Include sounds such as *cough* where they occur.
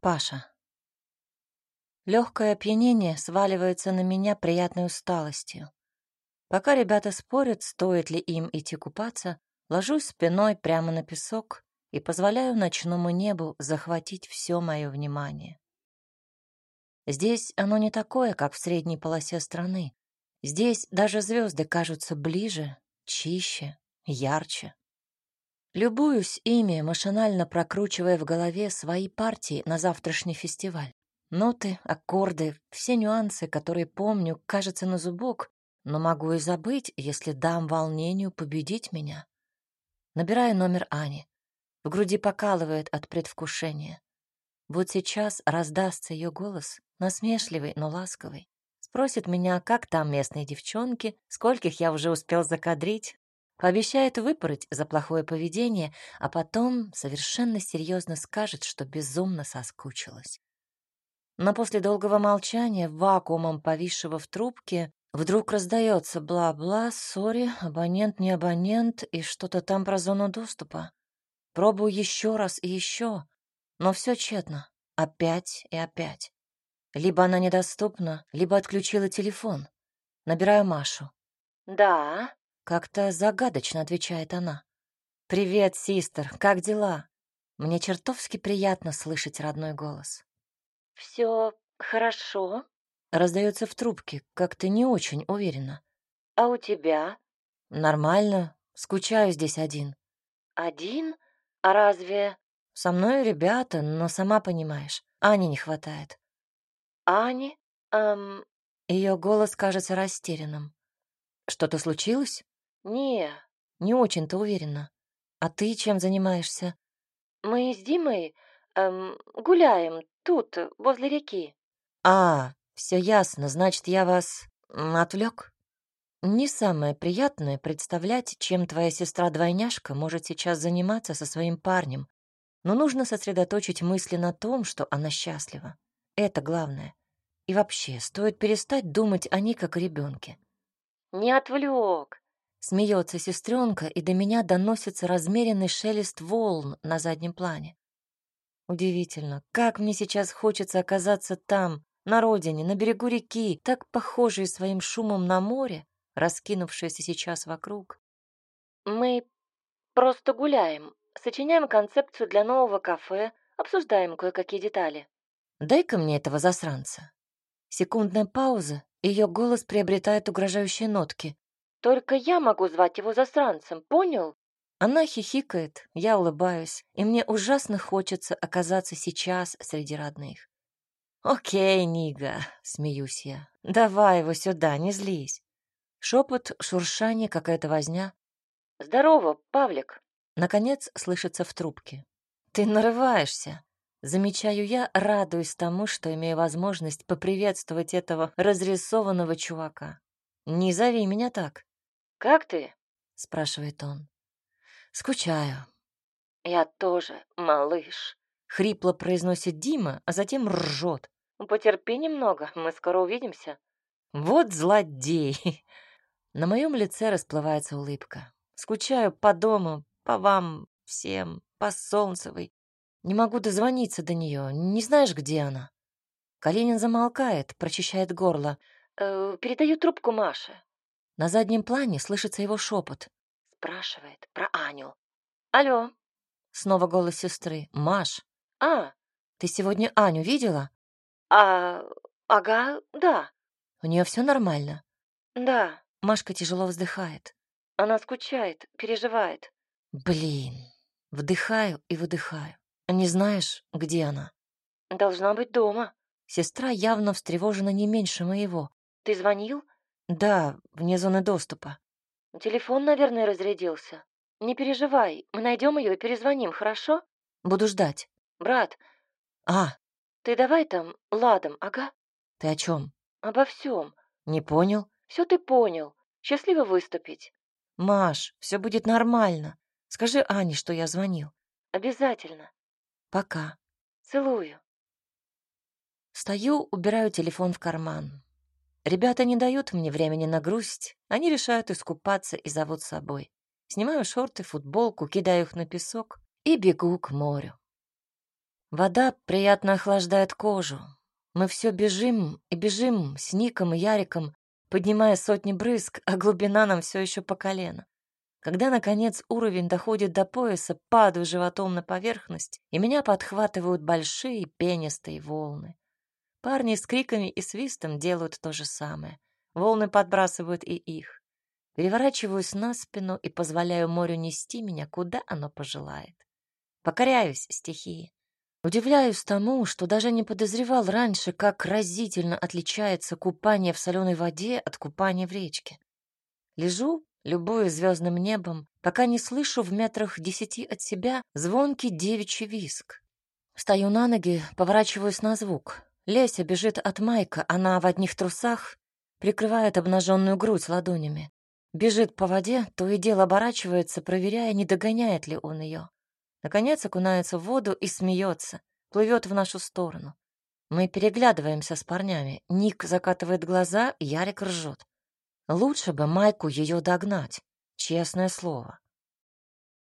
Паша. Легкое опьянение сваливается на меня приятной усталостью. Пока ребята спорят, стоит ли им идти купаться, ложусь спиной прямо на песок и позволяю ночному небу захватить все мое внимание. Здесь оно не такое, как в средней полосе страны. Здесь даже звезды кажутся ближе, чище, ярче. Любуюсь ими, машинально прокручивая в голове свои партии на завтрашний фестиваль. Ноты, аккорды, все нюансы, которые помню, кажется на зубок, но могу и забыть, если дам волнению победить меня. Набираю номер Ани. В груди покалывает от предвкушения. Вот сейчас раздастся ее голос, насмешливый, но ласковый. Спросит меня, как там местные девчонки, скольких я уже успел закадрить. Пообещает выпороть за плохое поведение, а потом совершенно серьезно скажет, что безумно соскучилась. Но после долгого молчания, вакуумом повисшего в трубке, вдруг раздается бла-бла, сори, абонент не абонент и что-то там про зону доступа. Пробую еще раз и еще, но все тщетно. Опять и опять. Либо она недоступна, либо отключила телефон. Набираю Машу. «Да», — как-то загадочно отвечает она. «Привет, систер, как дела?» Мне чертовски приятно слышать родной голос. Все хорошо. Раздается в трубке, как-то не очень уверенно. А у тебя? Нормально. Скучаю здесь один. Один? А разве... Со мной ребята, но сама понимаешь, Ани не хватает. Ани? Эм... Ее голос кажется растерянным. Что-то случилось? Не. Не очень-то уверена. А ты чем занимаешься? Мы с Димой эм, гуляем Тут, возле реки. А, все ясно, значит, я вас отвлек. Не самое приятное представлять, чем твоя сестра-двойняшка может сейчас заниматься со своим парнем, но нужно сосредоточить мысли на том, что она счастлива. Это главное. И вообще, стоит перестать думать о ней как о ребенке. «Не отвлек!» Смеется сестренка, и до меня доносится размеренный шелест волн на заднем плане. Удивительно, как мне сейчас хочется оказаться там, на родине, на берегу реки, так похожей своим шумом на море, раскинувшееся сейчас вокруг. Мы просто гуляем, сочиняем концепцию для нового кафе, обсуждаем кое-какие детали. Дай-ка мне этого засранца. Секундная пауза, ее голос приобретает угрожающие нотки. Только я могу звать его засранцем, понял? Она хихикает, я улыбаюсь, и мне ужасно хочется оказаться сейчас среди родных. «Окей, Нига», — смеюсь я, — «давай его сюда, не злись». Шепот, шуршание, какая-то возня. «Здорово, Павлик», — наконец слышится в трубке. «Ты нарываешься», — замечаю я, радуясь тому, что имею возможность поприветствовать этого разрисованного чувака. «Не зови меня так». «Как ты?» — спрашивает он. Скучаю. Я тоже, малыш. Хрипло произносит Дима, а затем ржет. Потерпи немного, мы скоро увидимся. Вот злодей. *laughs* На моем лице расплывается улыбка. Скучаю по дому, по вам всем, по Солнцевой. Не могу дозвониться до нее. Не знаешь, где она? Калинин замолкает, прочищает горло. Э, передаю трубку Маше. На заднем плане слышится его шепот спрашивает про Аню. Алло. Снова голос сестры. Маш. А. Ты сегодня Аню видела? А, ага, да. У нее все нормально? Да. Машка тяжело вздыхает. Она скучает, переживает. Блин. Вдыхаю и выдыхаю. Не знаешь, где она? Должна быть дома. Сестра явно встревожена не меньше моего. Ты звонил? Да, вне зоны доступа. Телефон, наверное, разрядился. Не переживай, мы найдем ее и перезвоним, хорошо? Буду ждать. Брат. А. Ты давай там ладом, ага. Ты о чем? Обо всем. Не понял. Все ты понял. Счастливо выступить. Маш, все будет нормально. Скажи Ане, что я звонил. Обязательно. Пока. Целую. Стою, убираю телефон в карман. Ребята не дают мне времени на грусть, они решают искупаться и зовут с собой. Снимаю шорты, футболку, кидаю их на песок и бегу к морю. Вода приятно охлаждает кожу. Мы все бежим и бежим с Ником и Яриком, поднимая сотни брызг, а глубина нам все еще по колено. Когда, наконец, уровень доходит до пояса, падаю животом на поверхность, и меня подхватывают большие пенистые волны. Парни с криками и свистом делают то же самое. Волны подбрасывают и их. Переворачиваюсь на спину и позволяю морю нести меня, куда оно пожелает. Покоряюсь стихии. Удивляюсь тому, что даже не подозревал раньше, как разительно отличается купание в соленой воде от купания в речке. Лежу, любую звездным небом, пока не слышу в метрах десяти от себя звонкий девичий виск. Встаю на ноги, поворачиваюсь на звук. Леся бежит от Майка, она в одних трусах, прикрывает обнаженную грудь ладонями. Бежит по воде, то и дело оборачивается, проверяя, не догоняет ли он ее. Наконец окунается в воду и смеется, плывет в нашу сторону. Мы переглядываемся с парнями. Ник закатывает глаза, Ярик ржет. Лучше бы Майку ее догнать, честное слово.